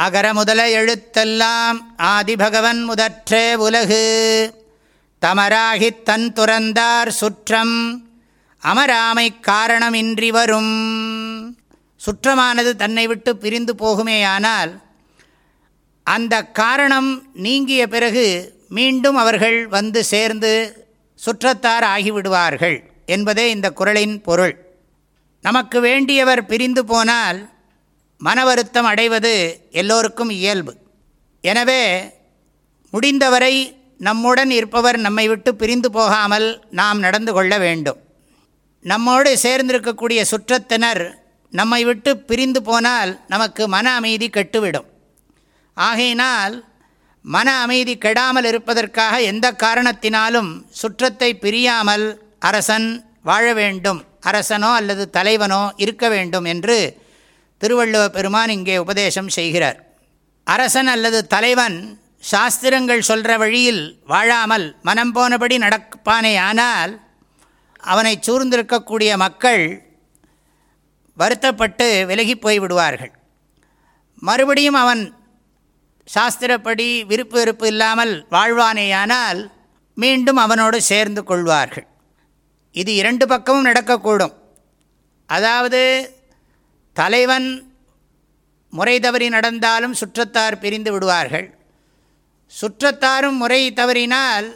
அகர முதல எழுத்தெல்லாம் ஆதிபகவன் முதற்றே உலகு. தமராகித் தன் துறந்தார் சுற்றம் அமராமை காரணமின்றி வரும். சுற்றமானது தன்னை விட்டு பிரிந்து போகுமேயானால் அந்த காரணம் நீங்கிய பிறகு மீண்டும் அவர்கள் வந்து சேர்ந்து சுற்றத்தார் ஆகிவிடுவார்கள் என்பதே இந்த குரலின் பொருள். நமக்கு வேண்டியவர் பிரிந்து போனால் மன வருத்தம் அடைவது எல்லோருக்கும் இயல்பு. எனவே முடிந்தவரை நம்முடன் இருப்பவர் நம்மை விட்டு பிரிந்து போகாமல் நாம் நடந்து கொள்ள வேண்டும். நம்மோடு சேர்ந்திருக்கக்கூடிய சுற்றத்தினர் நம்மை விட்டு பிரிந்து போனால் நமக்கு மன அமைதி கெட்டுவிடும். ஆகையினால் மன அமைதி கெடாமல் இருப்பதற்காக எந்த காரணத்தினாலும் சுற்றத்தை பிரியாமல் அரசன் வாழ வேண்டும். அரசனோ அல்லது தலைவனோ இருக்க வேண்டும் என்று திருவள்ளுவ பெருமான் இங்கே உபதேசம் செய்கிறார். அரசன் அல்லது தலைவன் சாஸ்திரங்கள் சொல்கிற வழியில் வாழாமல் மனம் போனபடி நடப்பானே ஆனால் அவனை சூழ்ந்திருக்கக்கூடிய மக்கள் வருத்தப்பட்டு விலகி போய்விடுவார்கள். மறுபடியும் அவன் சாஸ்திரப்படி விருப்பு வெறுப்பு இல்லாமல் வாழ்வானேயானால் மீண்டும் அவனோடு சேர்ந்து கொள்வார்கள். இது இரண்டு பக்கமும் நடக்கக்கூடும். அதாவது தலைவன் முறை தவறி நடந்தாலும் சுற்றத்தார் பிரிந்து விடுவார்கள். சுற்றத்தாரும் முறை தவறினால்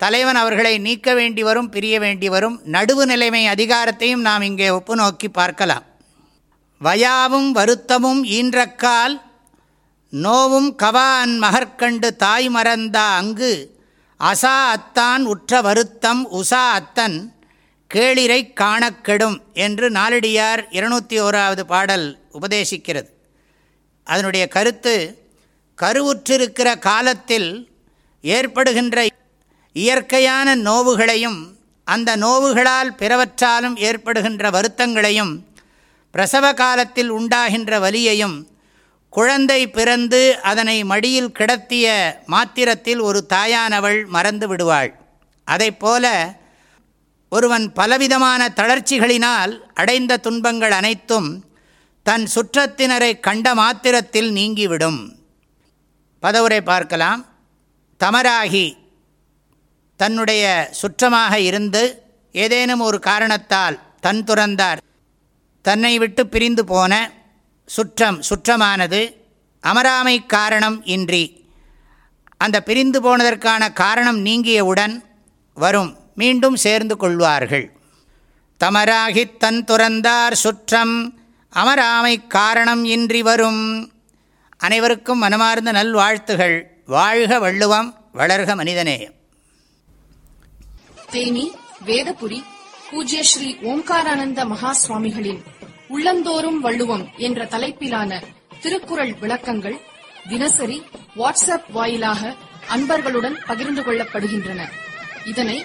தலைவன் அவர்களை நீக்க வேண்டி வரும் பிரிய வேண்டி வரும். நடுவு நிலைமை அதிகாரத்தையும் நாம் இங்கே ஒப்பு நோக்கி பார்க்கலாம். வயாவும் வருத்தமும் ஈன்றக்கால் நோவும் கவான் மகற்கண்டு தாய் மறந்தா அங்கு அசா அத்தான் உற்ற வருத்தம் உசா அத்தன் கேளிரை காணக்கெடும் என்று நாலடியார் இருநூற்றி ஓராவது பாடல் உபதேசிக்கிறது. அதனுடைய கருத்து கருவுற்றிருக்கிற காலத்தில் ஏற்படுகின்ற இயற்கையான நோவுகளையும் அந்த நோவுகளால் பிறவற்றாலும் ஏற்படுகின்ற வருத்தங்களையும் பிரசவ காலத்தில் உண்டாகின்ற வலியையும் குழந்தை பிறந்து அதனை மடியில் கிடத்திய மாத்திரத்தில் ஒரு தாயானவள் மறந்து விடுவாள். போல ஒருவன் பலவிதமான தளர்ச்சிகளினால் அடைந்த துன்பங்கள் அனைத்தும் தன் சுற்றத்தினரை கண்ட மாத்திரத்தில் நீங்கிவிடும். பதவுரை பார்க்கலாம். தமராகி தன்னுடைய சுற்றமாக இருந்து ஏதேனும் ஒரு காரணத்தால் தன் துறந்தார். தன்னை விட்டு பிரிந்து போன சுற்றம் சுற்றமானது அமராமை காரணம் இன்றி. அந்த பிரிந்து போனதற்கான காரணம் நீங்கியவுடன் வரும். மீண்டும் சேர்ந்து கொள்வார்கள். தமராகி தன் துறந்தார் சுற்றம் அமராமை காரணம் இன்றி வரும். அனைவருக்கும் மனமார்ந்த நல்வாழ்த்துகள். வாழ்க வள்ளுவம் வளர்க மனிதநேயம் தேனி வேதபுரி பூஜ்ய ஸ்ரீ ஓம்காரானந்த மகா சுவாமிகளின் உள்ளந்தோறும் வள்ளுவம் என்ற தலைப்பிலான திருக்குறள் விளக்கங்கள் தினசரி வாட்ஸ்அப் வாயிலாக அன்பர்களுடன் பகிர்ந்து கொள்ளப்படுகின்றன. இதனை